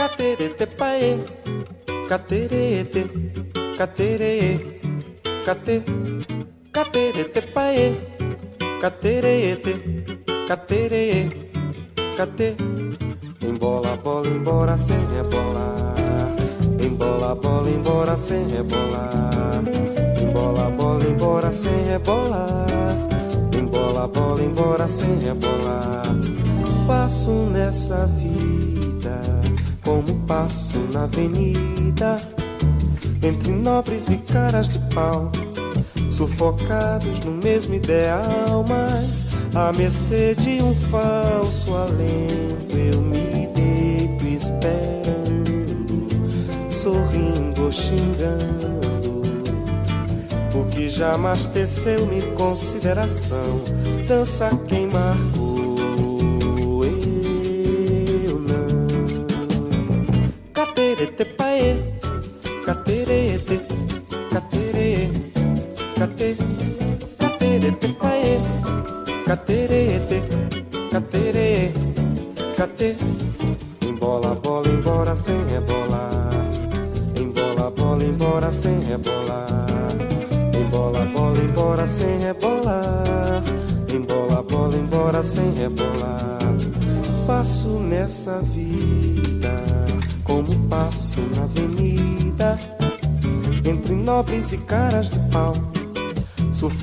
Caterete paê, caterete, caterete, cate, caterete paê, caterete, caterete, cate. Embola, bola, embora sem rebolar. Embola, bola, embora sem rebolar. Embola, bola, embora sem rebolar. Embola, bola, embora sem rebolar. Passo nessa vida como passo na avenida. Entre nobres e caras de pau, sufocados no mesmo ideal, mas à mercê de um falso alento eu me deito esperando, sorrindo ou xingando. O que jamais teceu-me consideração, dança quem marcou,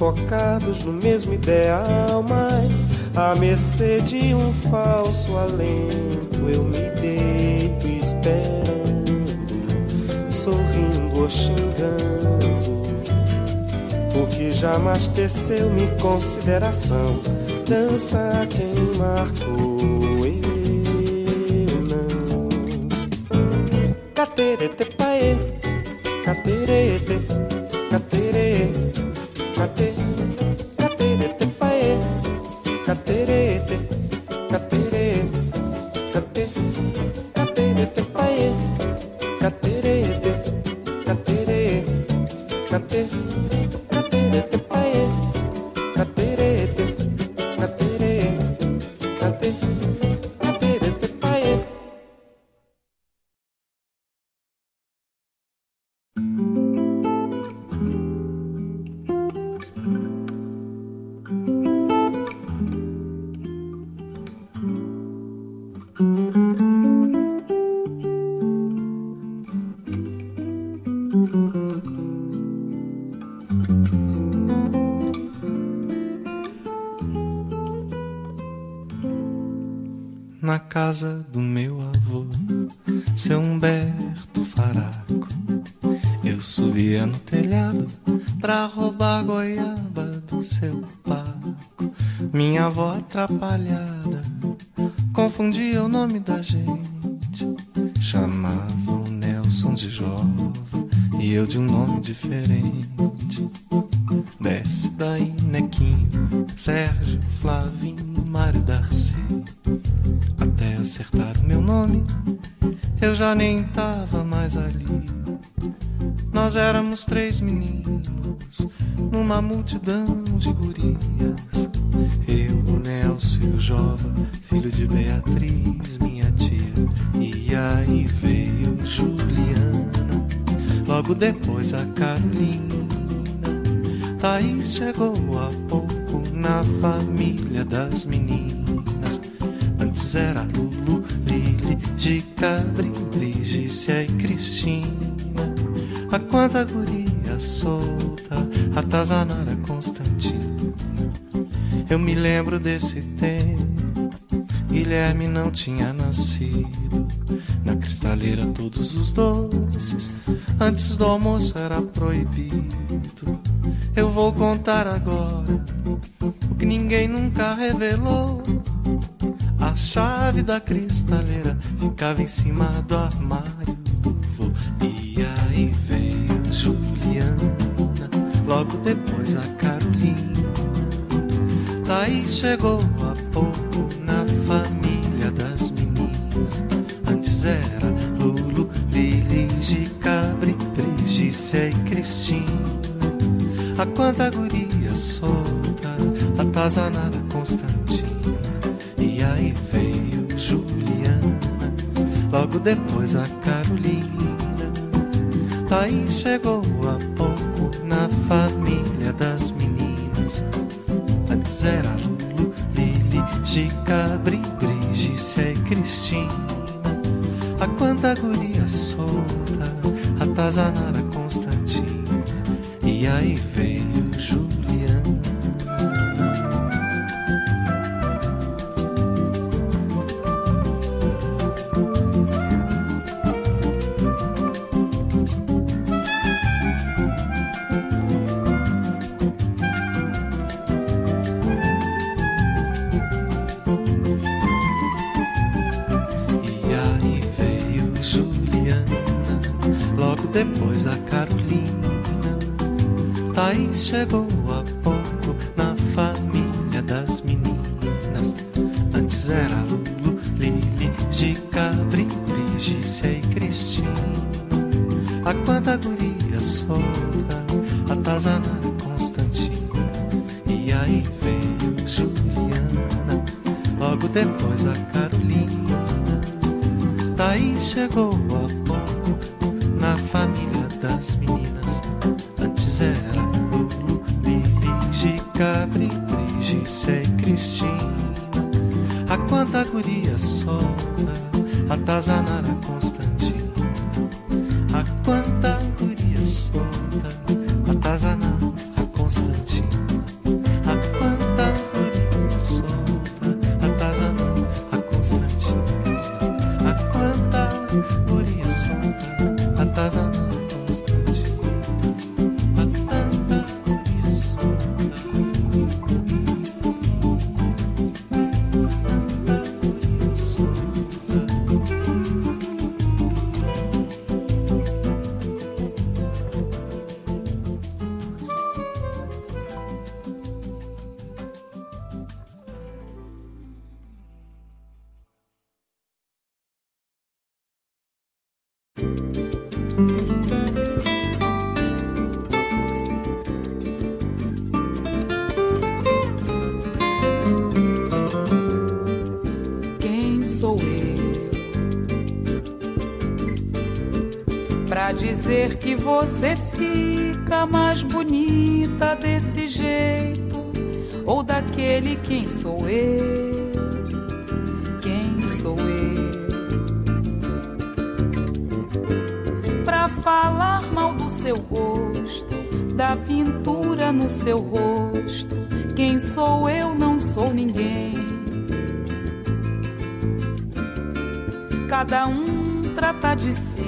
Sufocados no mesmo ideal, mas à mercê de um falso alento eu me deito esperando, sorrindo ou xingando. O que jamais teceu-me consideração, dança quem marcou, cate, casa do meu avô, seu Humberto Faraco. Eu subia no telhado pra roubar goiaba do seu Paco. Minha avó atrapalhada multidão de gurias. Eu, o Nelson o Jova, filho de Beatriz, minha tia. E aí veio Juliana, logo depois a Carolina. Thaís chegou há pouco na família das meninas. Antes era Lulu, Lili, Gica, Brigicia e Cristina. A quanta guria solta, atazanara Constantina. Eu me lembro desse tempo, Guilherme não tinha nascido. Na cristaleira todos os doces, antes do almoço era proibido. Eu vou contar agora o que ninguém nunca revelou. A chave da cristaleira ficava em cima do armário depois a Carolina. Daí chegou há pouco na família das meninas. Antes era Lulu, Lili, Gica, Brigicia e Cristina. A quanta guria solta, atazanada Constantina. E aí veio Juliana, logo depois a Carolina. Aí chegou há pouco família das meninas. Antes era Lulu, Lili, Gica, Brigitte e Cristina. A quanta guria solta, atazanada Constantina. E aí veio dizer que você fica mais bonita desse jeito ou daquele? Quem sou eu? Quem sou eu pra falar mal do seu rosto, da pintura no seu rosto? Quem sou eu? Não sou ninguém. cada um trata de si.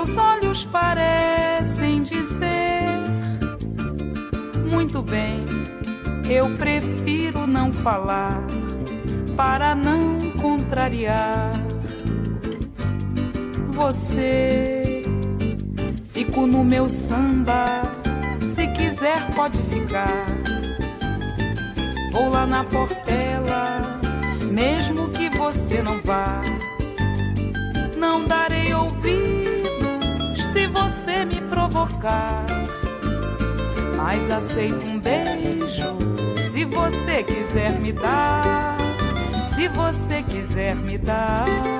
Seus olhos parecem dizer: Muito bem, eu prefiro não falar para não contrariar você. Fico no meu samba, se quiser pode ficar. Vou lá na portela, mesmo que você não vá. Não darei ouvidos se você me provocar. Mas aceito um beijo se você quiser me dar. Se você quiser me dar.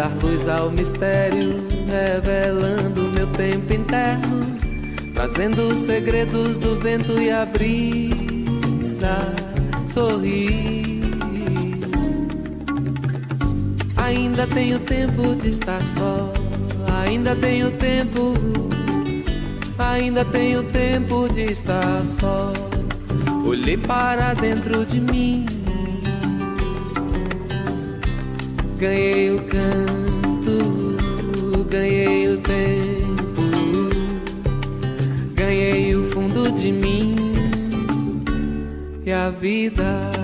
dar luz ao mistério, revelando meu tempo interno, trazendo os segredos do vento e a brisa. Sorrir. Ainda tenho tempo de estar só, ainda tenho tempo, ainda tenho tempo de estar só. Olhei para dentro de mim ganhei o canto, ganhei o tempo, ganhei o fundo de mim e a vida.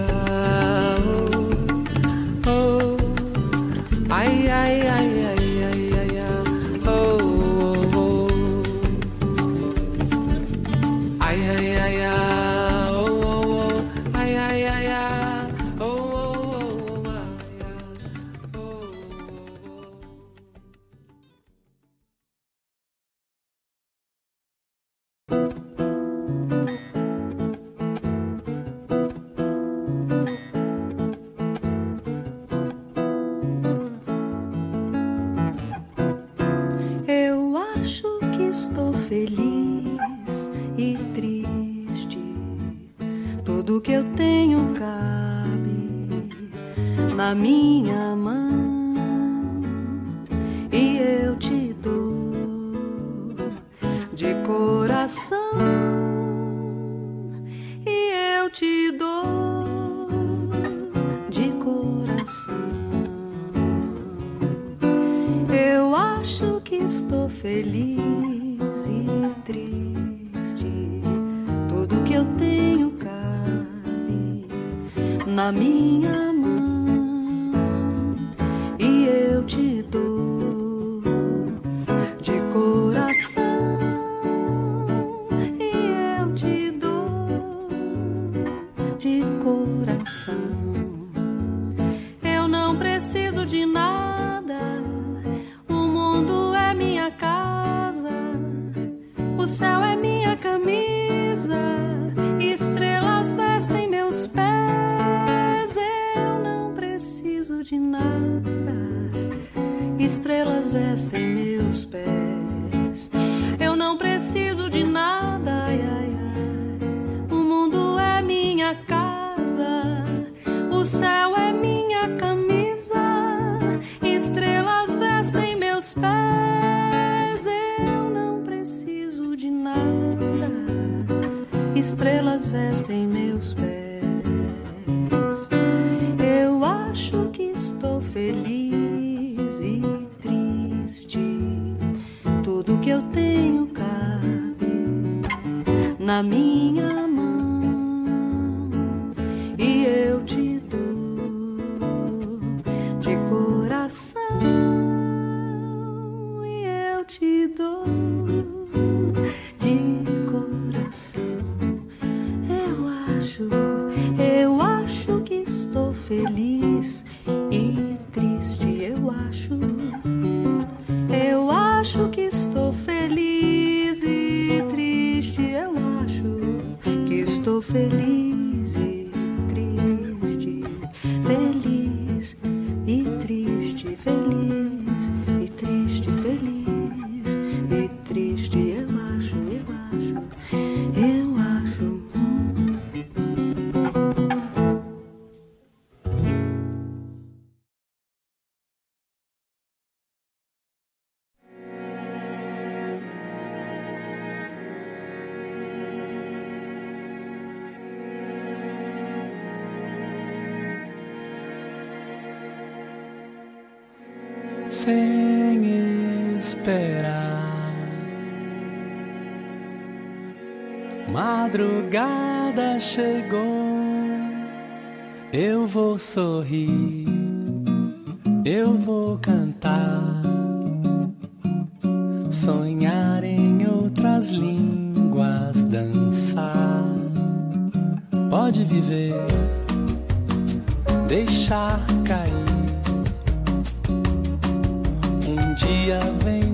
Vestem meus pés. Eu não preciso de nada, ai, ai, sem esperar. Madrugada chegou, eu vou sorrir, eu vou cantar, sonhar em outras línguas, dançar. Pode viver, deixar cair. dia vem.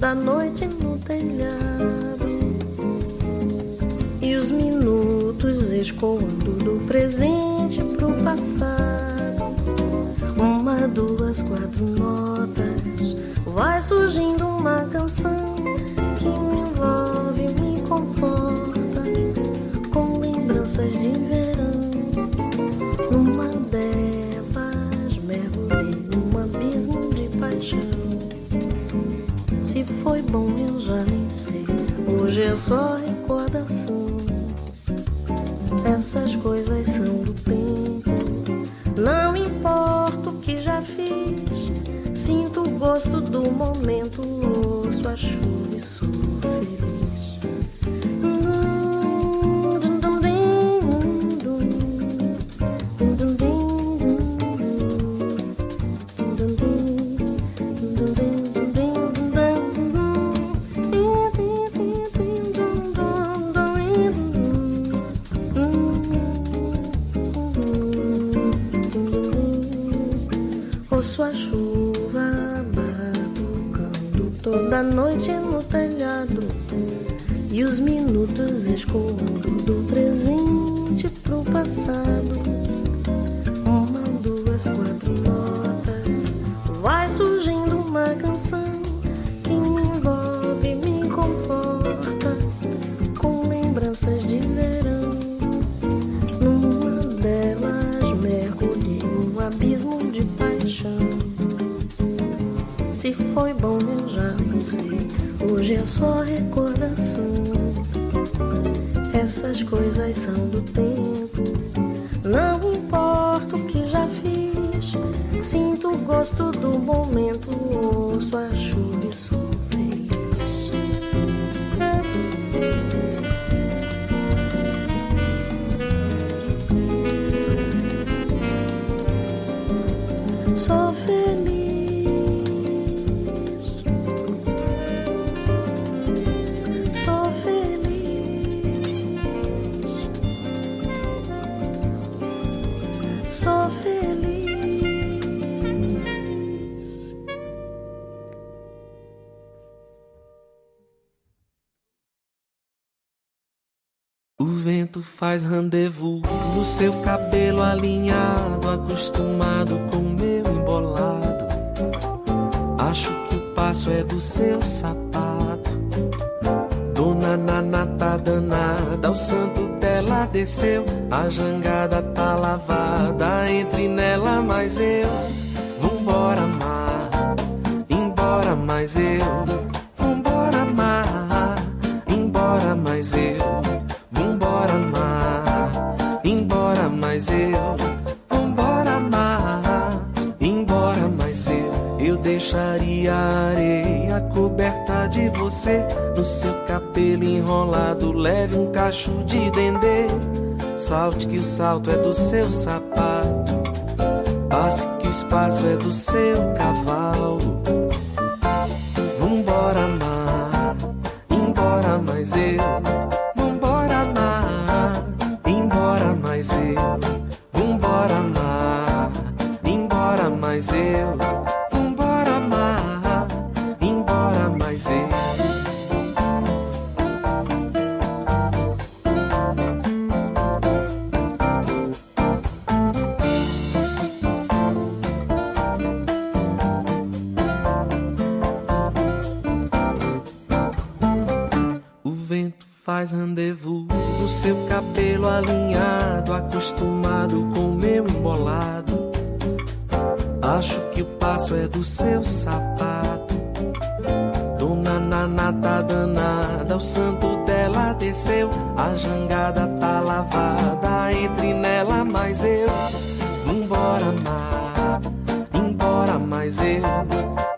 Da noite no telhado. E os minutos escoando do presente. bom eu já nem sei. Hoje é só do tempo. Faz rendezvous no seu cabelo alinhado, acostumado com meu embolado. Acho que o passo é do seu sapato. Dona Nana tá danada, o santo dela desceu. A jangada tá lavada, entre nela mais eu. Vambora, mar, embora mais eu. Cabelo enrolado, leve um cacho de dendê. Salte que o salto é do seu sapato. Passe que o espaço é do seu cavalo. Do seu sapato. Dona Nana tá danada, o santo dela desceu. A jangada tá lavada, entre nela mais eu. Vambora, mar, embora mais eu.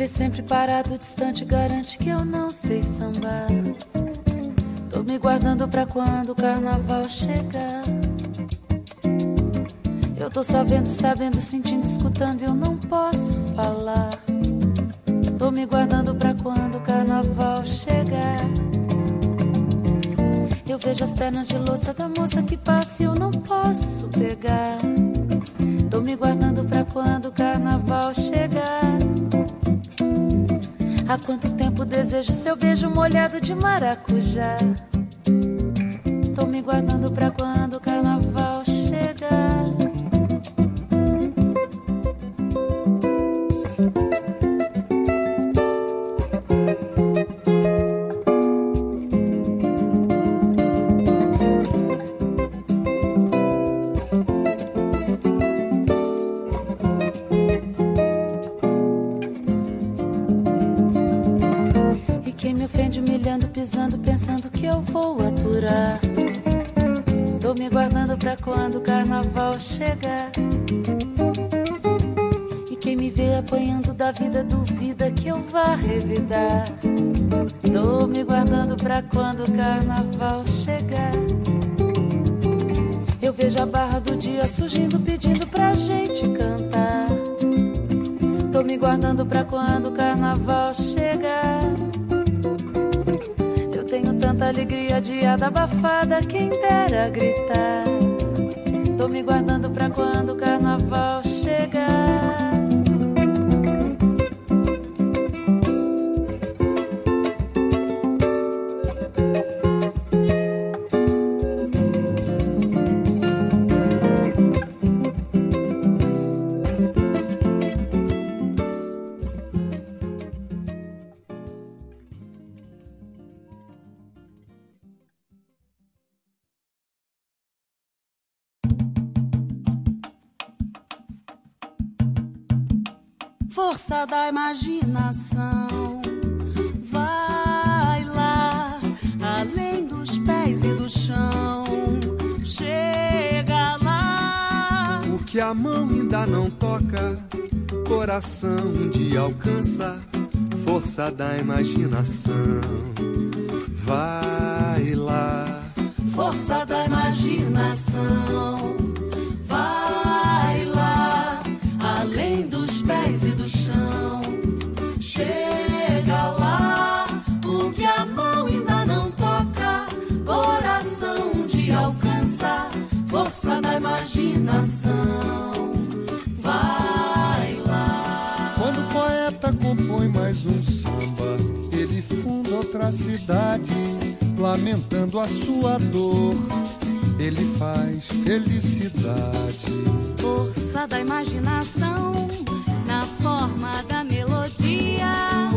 Vê sempre parado, distante, garante que eu não sei sambar. Tô me guardando pra quando o carnaval chegar. Eu tô só vendo, sabendo, sentindo, escutando, eu não posso falar. Tô me guardando pra quando o carnaval chegar. Eu vejo as pernas de louça da moça que passa e eu não posso pegar. Tô me guardando pra quando o carnaval chegar. Há quanto tempo desejo seu beijo molhado de maracujá? Tô me guardando pra quando pés e do chão. Chega lá, o que a mão ainda não toca, coração um dia alcança. Força da imaginação. Vai lá. Quando o poeta compõe mais um samba, ele funda outra cidade, lamentando a sua dor. Ele faz felicidade. Força da imaginação na forma da melodia.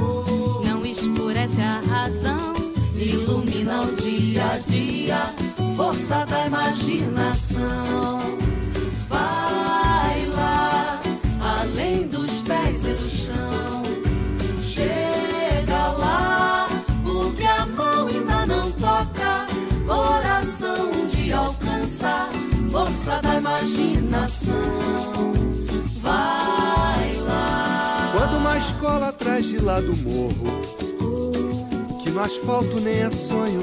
Não escurece a razão, ilumina o dia a dia. Força da imaginação. Vai lá, além dos pés e do chão. Chega lá, o que a mão ainda não toca, coração dia alcança. Força da imaginação. Escola atrás de lá do morro, que no asfalto nem é sonho,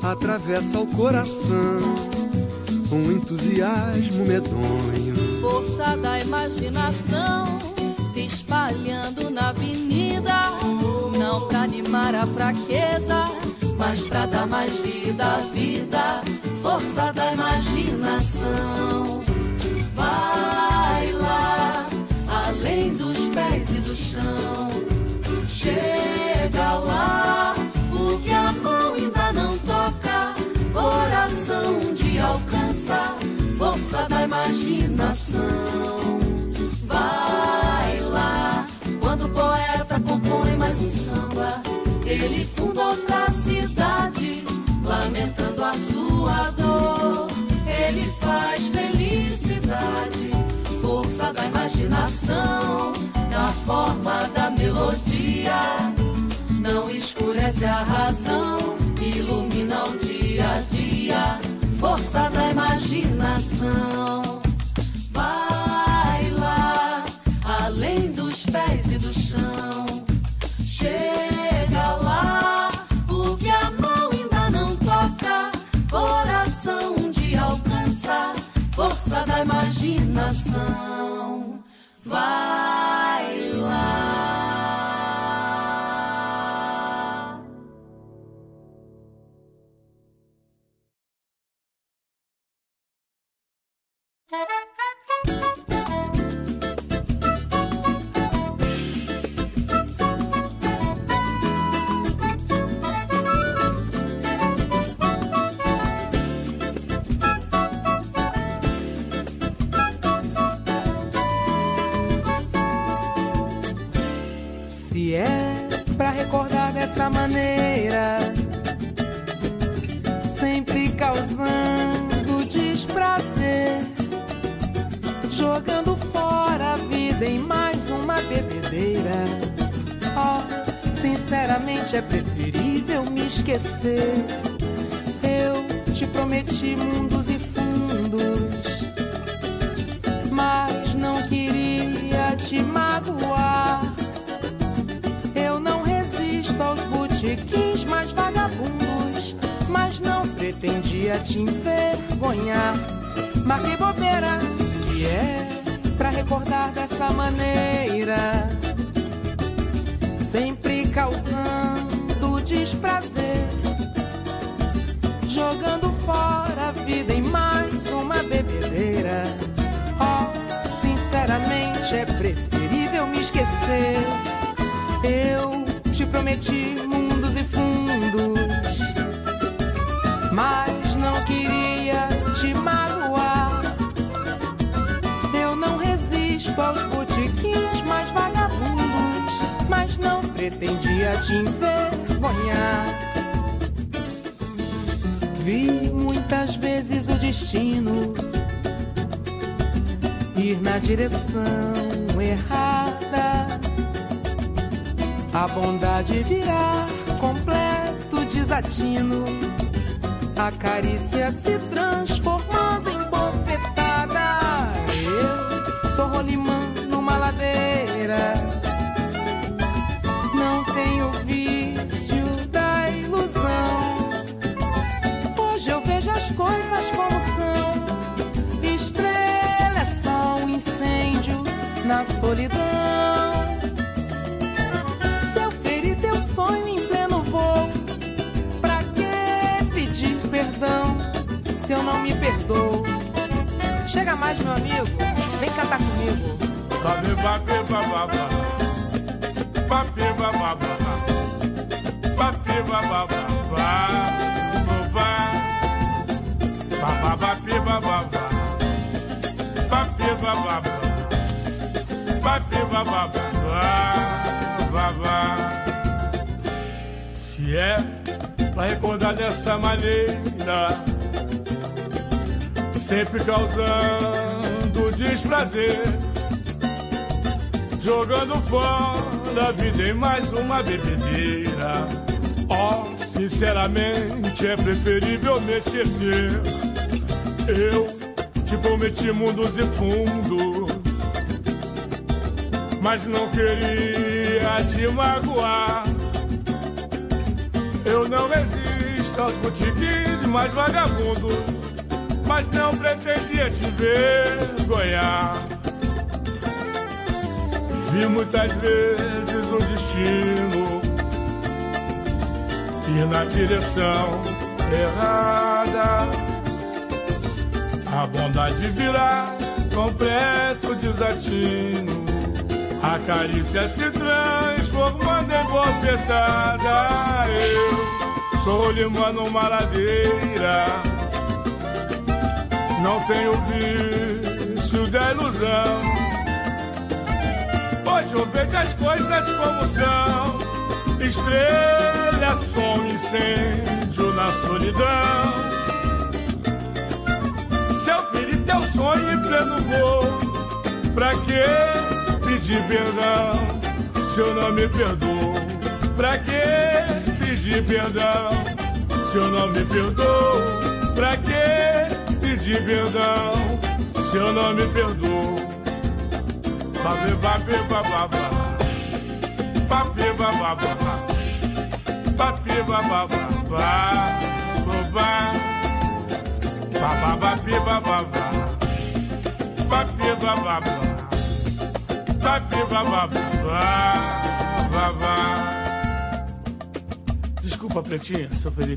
atravessa o coração. Um entusiasmo medonho. Força da imaginação se espalhando na avenida, não pra animar a fraqueza, mas pra dar mais vida à vida. Força da imaginação. Vai Chega lá, o que a mão ainda não toca, coração um dia alcança. Força da imaginação. Vai lá, quando o poeta compõe mais um samba, ele funda outra cidade, lamentando a sua dor. Ele faz felicidade, força da imaginação, na forma da melodia. Não escurece a razão, ilumina o dia a dia, força da imaginação. Vai lá, além dos pés e do chão. Chega em mais uma bebedeira. Oh, sinceramente é preferível me esquecer. Eu te prometi mundos e fundos, mas não queria te magoar. Eu não resisto aos botiquins mais vagabundos, mas não pretendia te envergonhar. Mas que bobeira, se é pra recordar dessa maneira, sempre causando desprazer, jogando fora a vida em mais uma bebedeira. Oh, sinceramente é preferível me esquecer. Eu te prometi mundos aos botiquins mais vagabundos, mas não pretendia te envergonhar. Vi muitas vezes o destino ir na direção errada. A bondade virar completo desatino. A carícia se transformando ladeira. Não tenho vício da ilusão. Hoje eu vejo as coisas como são. Estrela é só um incêndio na solidão. Se eu ferir teu sonho em pleno voo, pra que pedir perdão se eu não me perdoo? Chega mais, meu amigo, vem cantar comigo. Babe, babe, bababa. Babe, bababa. Babe, bababa. Babababe, bababa. Babe. Se é pra recordar dessa maneira, sempre causando desprazer jogando fora a vida em mais uma bebedeira. Oh, sinceramente é preferível me esquecer. Eu te prometi mundos e fundos, mas não queria te magoar. Eu não resisto aos botiquins mais vagabundos, mas não pretendia te vergonhar. Vi muitas vezes o destino ir na direção errada. A bondade virá completo desatino. A carícia se transformando em bofetada. Eu sou limão numa ladeira. Não tenho vício da ilusão. Hoje eu vejo as coisas como são. Estrela, som, incêndio na solidão. Se eu ferir teu sonho em pleno voo, pra que pedir perdão se eu não me perdoo? Pra que pedir perdão se eu não me perdoo? Pra que pedir perdão se eu não me perdoo? Babe, babe, bababa. Babe, bababa. Babe, bababa. Bababa. Babababe, bababa. Babe, bababa. Babe, bababa. Desculpa, Pretinha, se eu feri.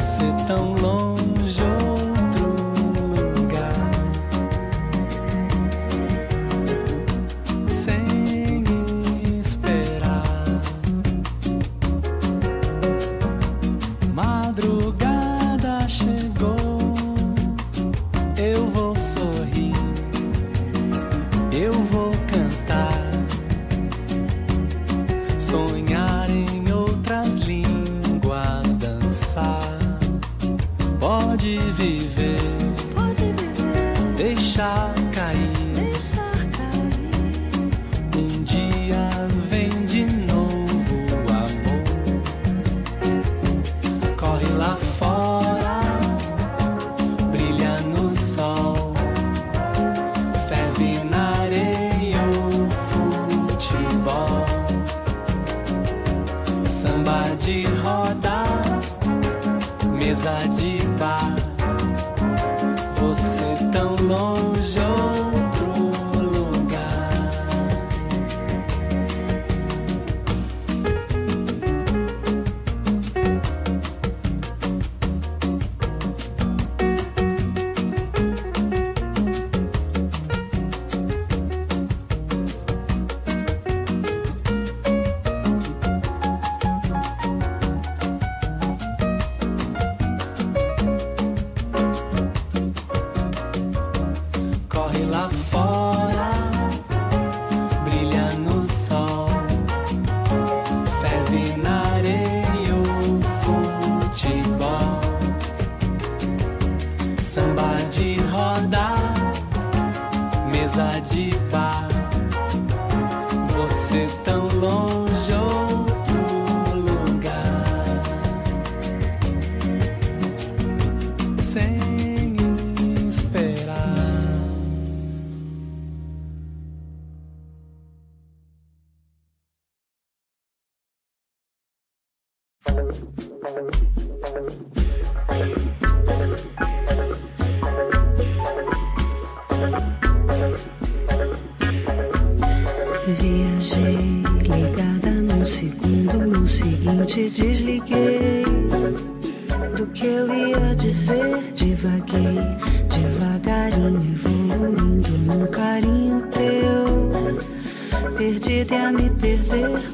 Você tão longe Viajei ligada num segundo, no seguinte desliguei do que eu ia dizer. Divaguei, devagarinho, evoluindo num carinho teu. Perdida a me perder,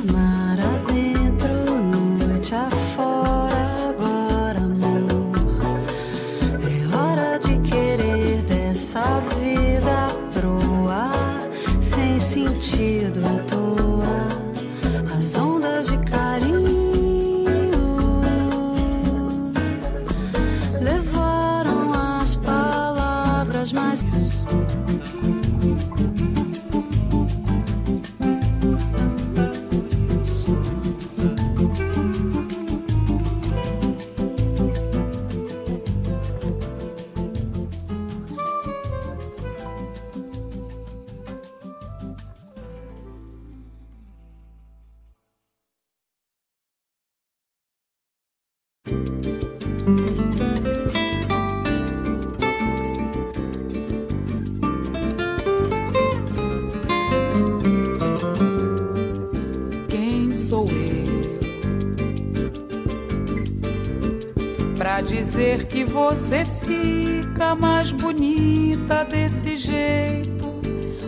você fica mais bonita desse jeito,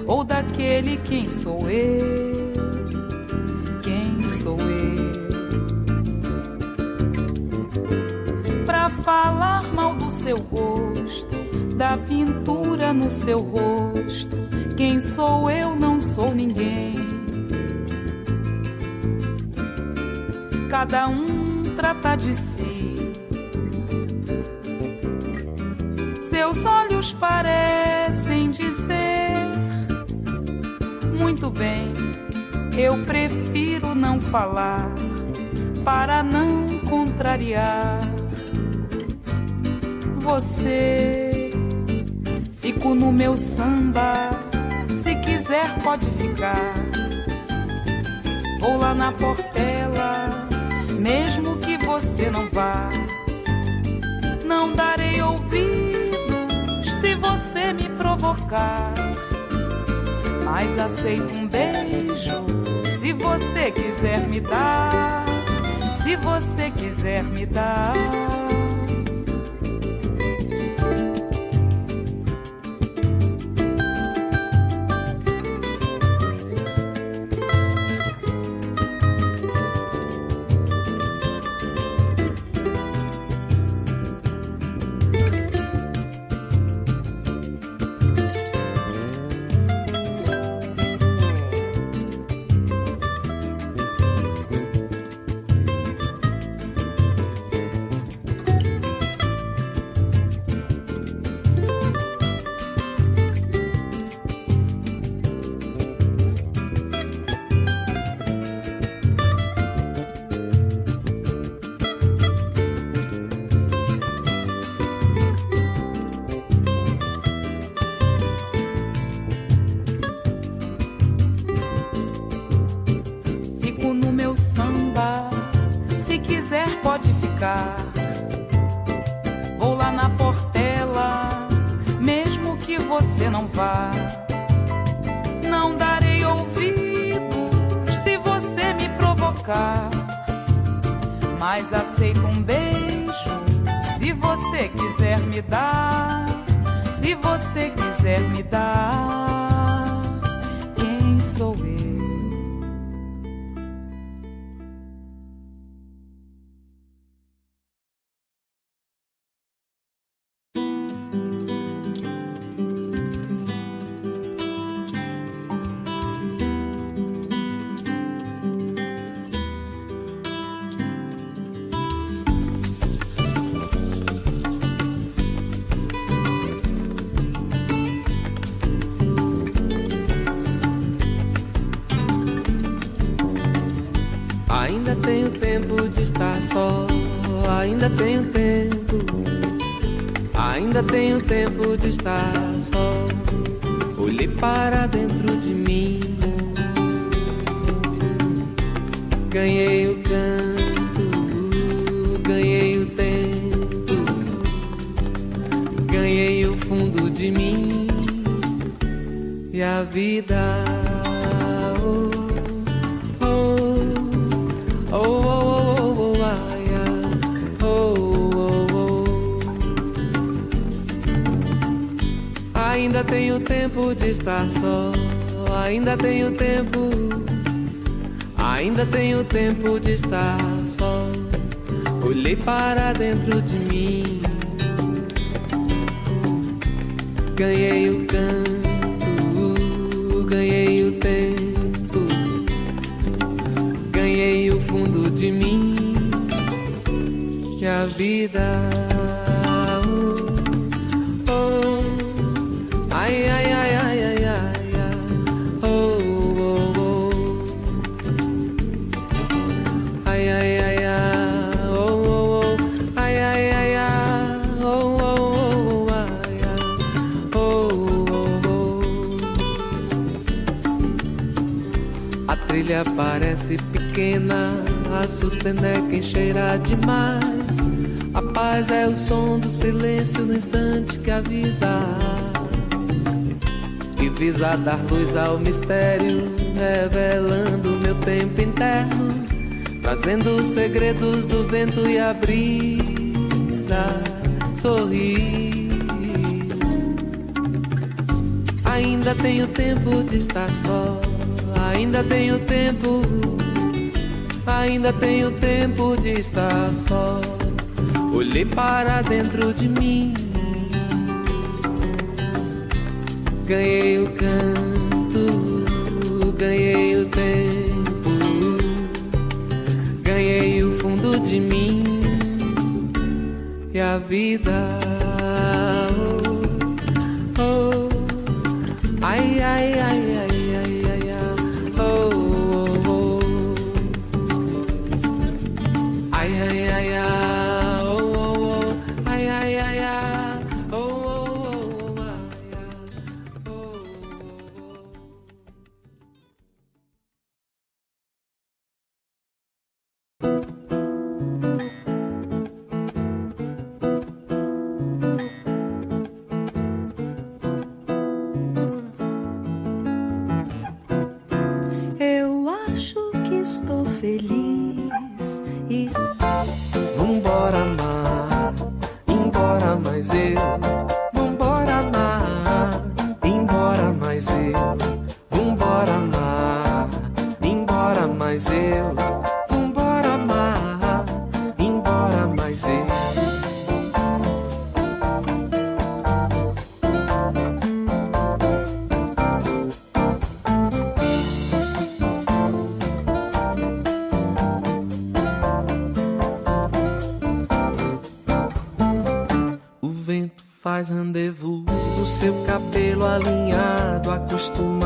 ou daquele quem sou eu? Quem sou eu? Pra falar mal do seu rosto, da pintura no seu rosto, quem sou eu? Não sou ninguém. cada um trata de si. Parecem dizer: Muito bem, eu prefiro não falar para não contrariar você. Fico no meu samba, se quiser pode ficar. Vou lá na portela, mesmo que você não vá. Não darei ouvidos se você me provocar. Mas aceito um beijo se você quiser me dar. Se você quiser me dar. Tenho tempo de estar só. Olhei para dentro de mim, ganhei o canto, ganhei o tempo, ganhei o fundo de mim e a vida. Tenho tempo de estar só. Ainda tenho tempo. Ainda tenho tempo de estar só. Olhei para dentro de mim. Ganhei o canto, ganhei o tempo, ganhei o fundo de mim e a vida. Parece pequena, a Sucena é quem cheira demais. A paz é o som do silêncio no instante que avisa. Que visa dar luz ao mistério, revelando meu tempo interno, trazendo os segredos do vento e a brisa. Sorri. Ainda tenho tempo de estar só Ainda tenho tempo, ainda tenho tempo de estar só. Olhei para dentro de mim, ganhei o canto, ganhei o tempo, ganhei o fundo de mim e a vida. Alinhado, acostumado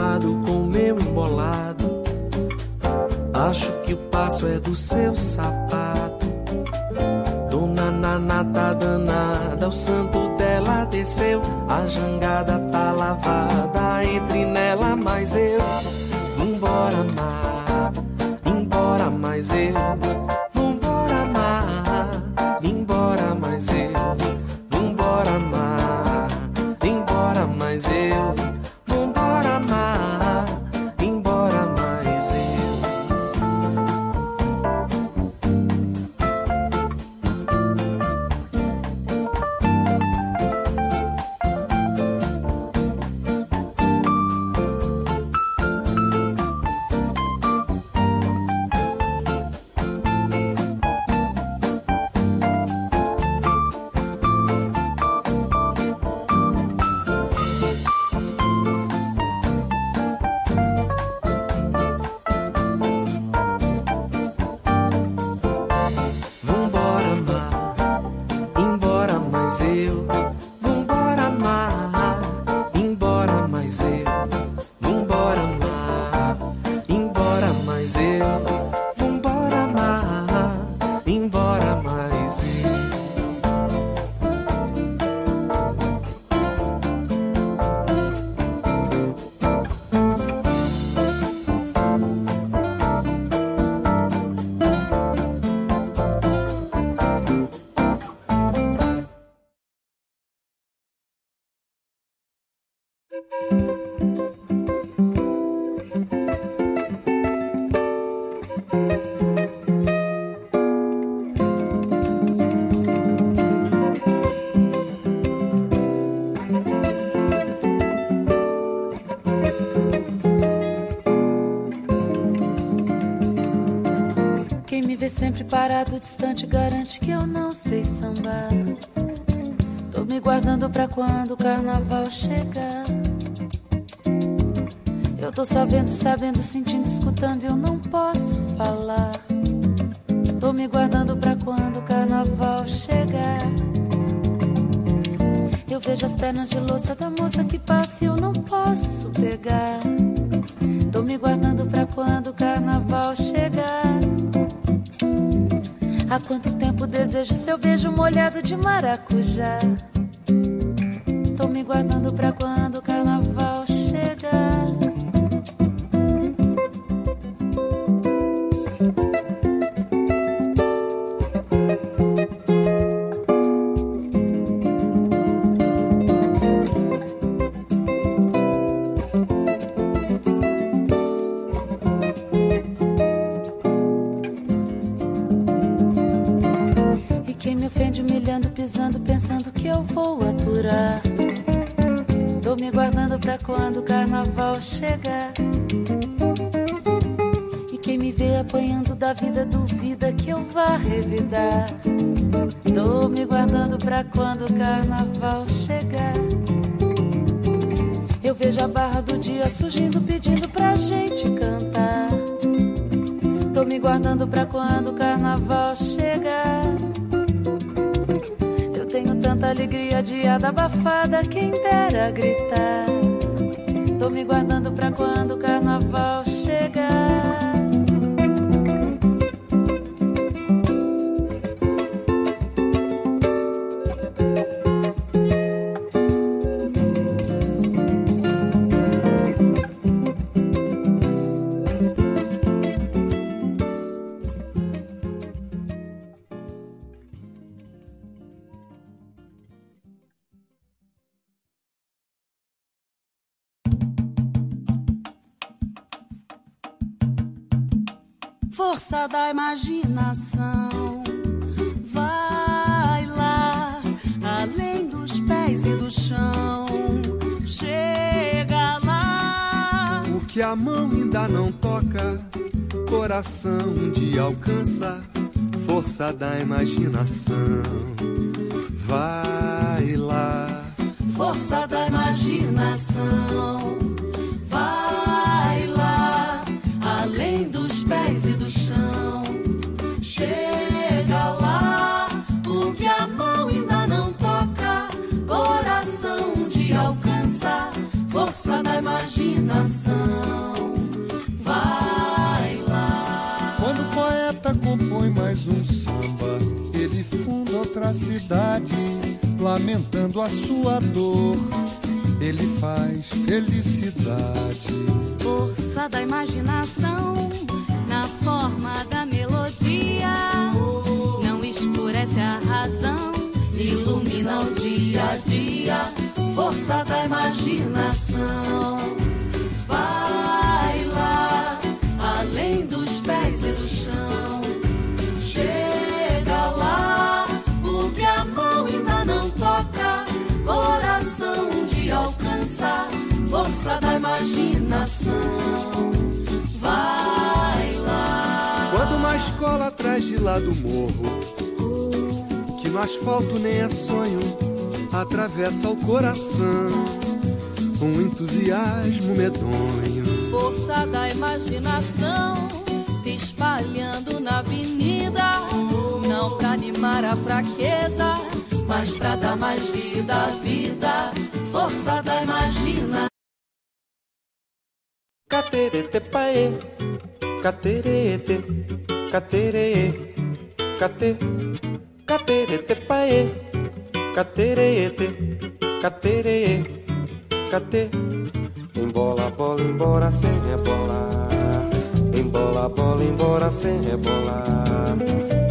embora sempre parado, distante, garante que eu não sei sambar. Tô me guardando pra quando o carnaval chegar. Eu tô só vendo, sabendo, sentindo, escutando, eu não posso falar. Tô me guardando pra quando o carnaval chegar. Eu vejo as pernas de louça da moça que passa e eu não posso pegar. Tô me guardando Há quanto tempo desejo seu beijo molhado de maracujá? Tô me guardando pra quando o carnaval pedindo pra gente cantar. Tô me guardando pra quando o carnaval chegar tenho tanta alegria adiada, abafada, quem dera gritar. Tô me guardando pra quando o carnaval chegar. Força da imaginação. Vai lá, além dos pés e do chão. Chega lá. O que a mão ainda não toca, coração um dia alcança. Força da imaginação. Vai lá, força da imaginação. Imaginação. Vai lá. Quando o poeta compõe mais um samba, ele funda outra cidade, lamentando a sua dor. Ele faz felicidade. Força da imaginação na forma da melodia. Não escurece a razão, ilumina o dia a dia. Força da imaginação. Vai lá, além dos pés e do chão. Chega lá, o que a mão ainda não toca. Coração um dia alcança. Força da imaginação. Vai lá. Quando uma escola atrás de lá do morro, que no asfalto nem é sonho, atravessa o coração um entusiasmo medonho. Força da imaginação se espalhando na avenida, não pra animar a fraqueza, mas pra dar mais vida à vida. Força da imaginação. Caterete pae, caterete, caterete, cate, caterete pae, caterete, caterete, cate. Embola bola, embora sem rebolar. Embola a bola, embora sem rebolar.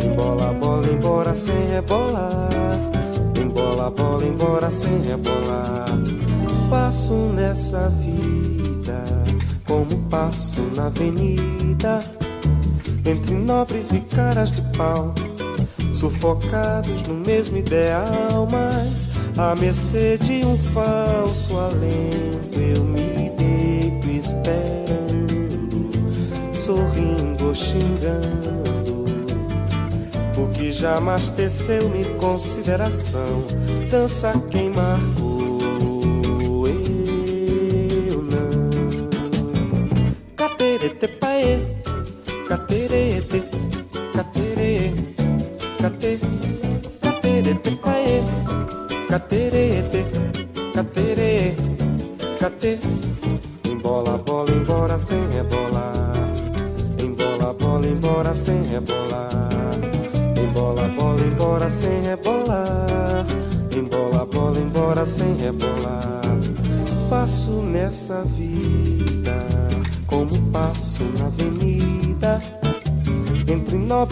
Embola a bola, embora sem rebolar. Embola a bola, embora sem rebolar. Passo nessa vida como passo na avenida, entre nobres e caras de pau, sufocados no mesmo ideal, mas à mercê de um falso alento eu me deito esperando, sorrindo ou xingando, o que jamais teceu-me consideração. Dança quem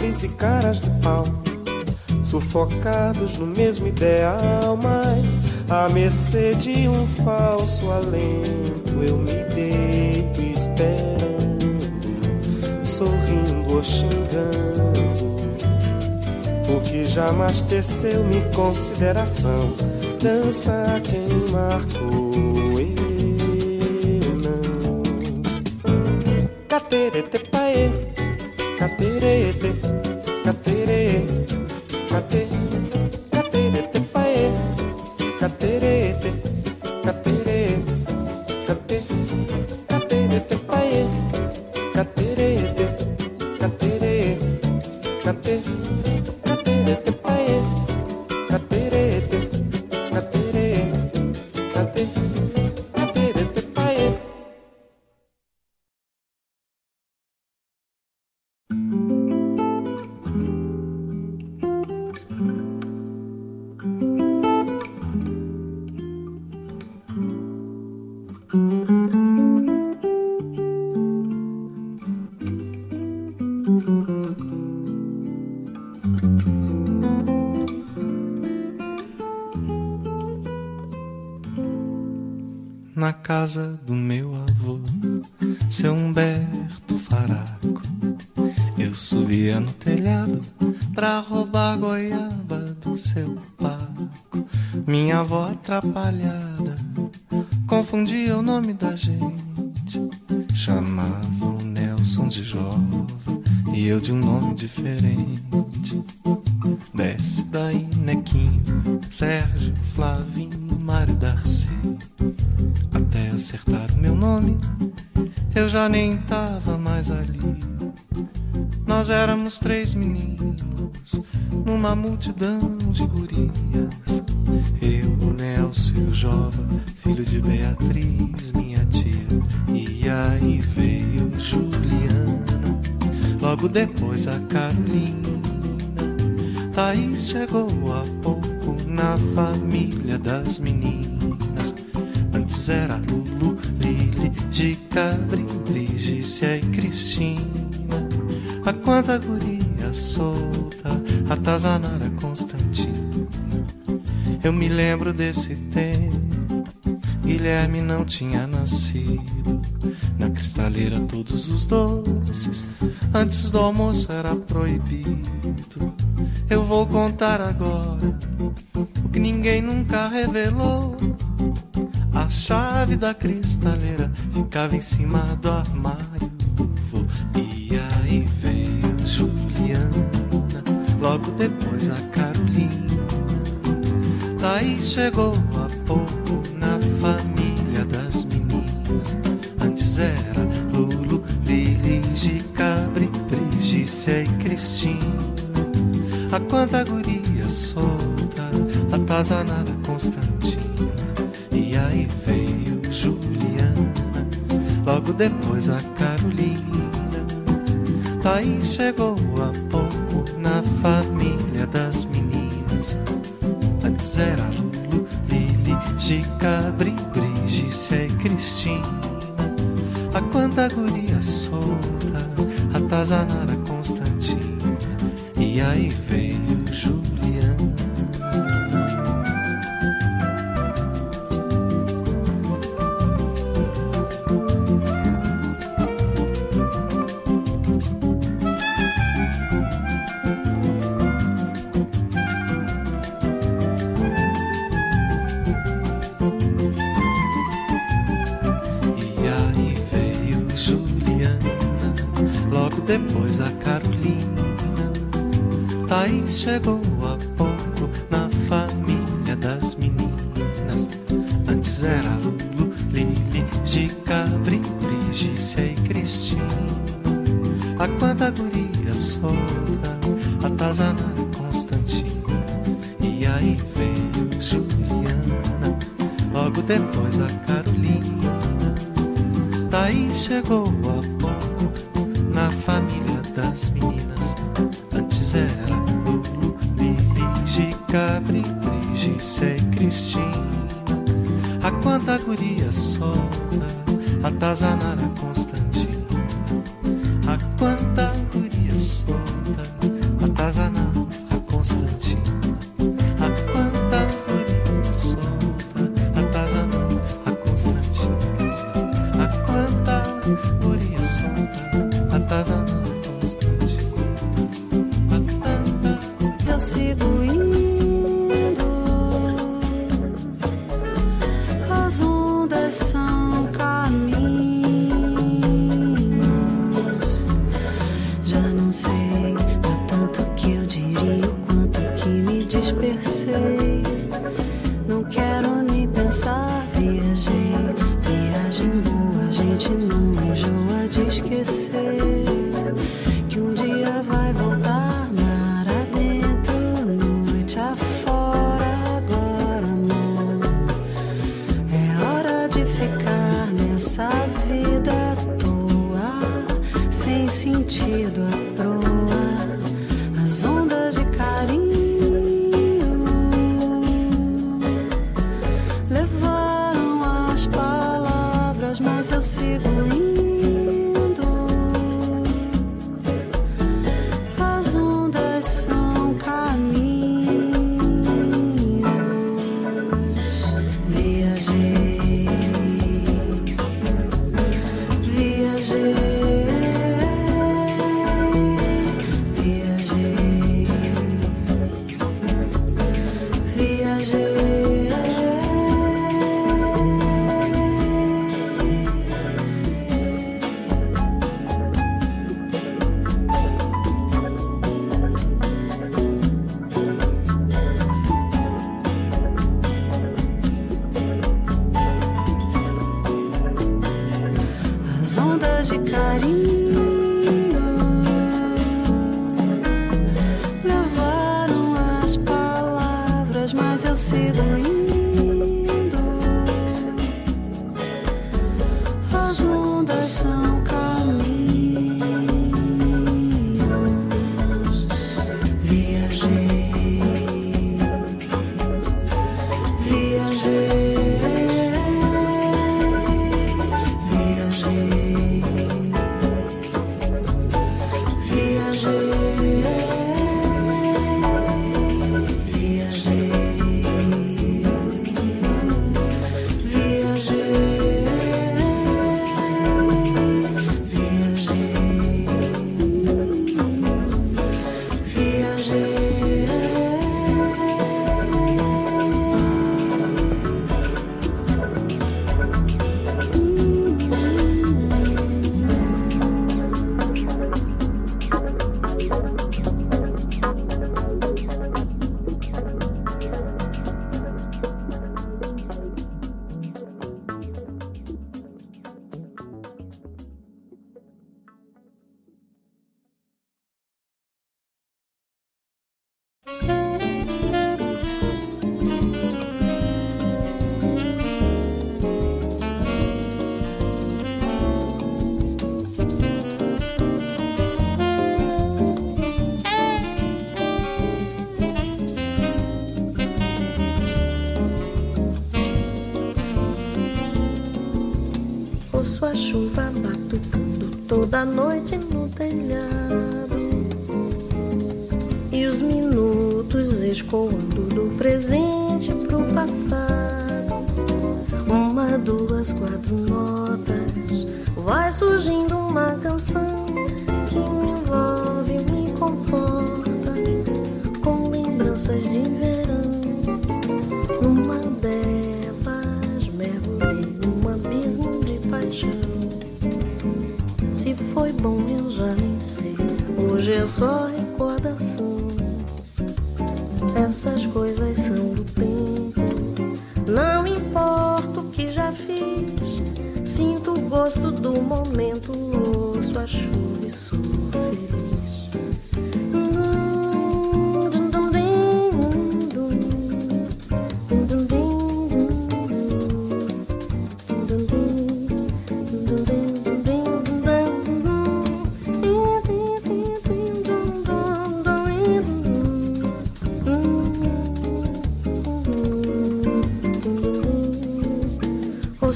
E caras de pau. Sufocados no mesmo ideal, mas à mercê de um falso alento eu me deito esperando, sorrindo ou xingando o que jamais teceu-me consideração. Dança quem marcou, casa do meu avô, seu Humberto Faraco. Eu subia no telhado pra roubar goiaba do seu Paco. Minha avó atrapalhada éramos três meninos numa multidão de gurias. Eu, o Nelson e o Jova, filho de Beatriz, minha tia. E aí veio Juliana, logo depois a Carolina. Thaís chegou há pouco na família das meninas. Antes era Lulu, Lili, Gica, Brigitte e Cristina. A quanta atazanara Constantina. Eu me lembro desse tempo, Guilherme não tinha nascido. Na cristaleira todos os doces, antes do almoço era proibido. Eu vou contar agora o que ninguém nunca revelou a chave da cristaleira ficava em cima do armário do vô. E aí veio logo depois a Carolina. Daí chegou há pouco na família das meninas. Antes era Lulu, Lili, Gicabri, Brigitte e Cristina. A quanta guria solta, atazanada Constantina aí veio Juliana, logo depois a Carolina. Aí chegou há família das meninas. Antes era Lulu, Lili, Gica, Bri, Brigitte e Cristina. A quanta guria solta, atazanada Constantina. E aí veio Thaís chegou chuva batucando toda noite no telhado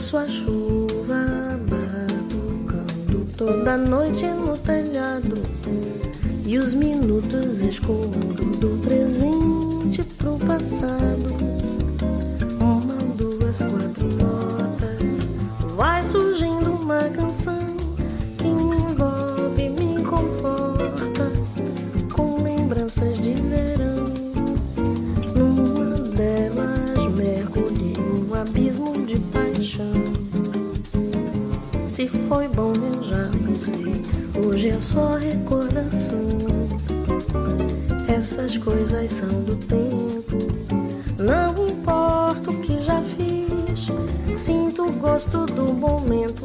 Ouço a chuva batucando toda noite no telhado e os minutos escoando do presente pro passado. Foi bom eu já não sei, hoje é só recordação. Essas coisas são do tempo, não importa o que já fiz. Sinto o gosto do momento,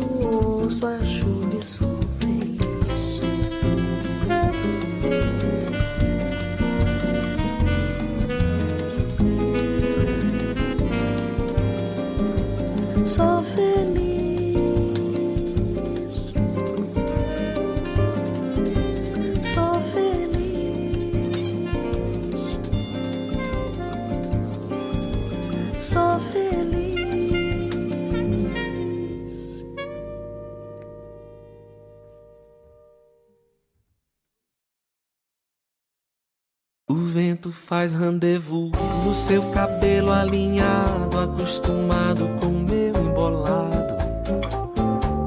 faz rendezvous no seu cabelo alinhado, acostumado com meu embolado.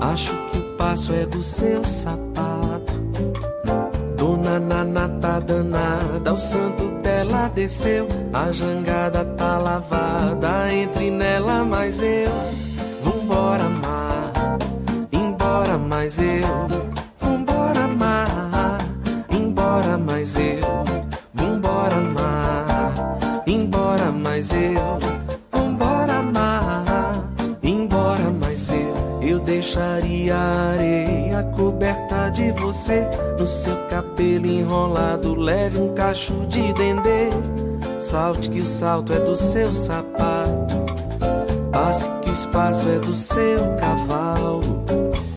Acho que o passo é do seu sapato. Dona Nana tá danada, o santo dela desceu. A jangada tá lavada, entre nela mais eu. Vambora, mar, embora mais eu. Você. No seu cabelo enrolado, leve um cacho de dendê. Salte que o salto é do seu sapato. Passe que o espaço é do seu cavalo.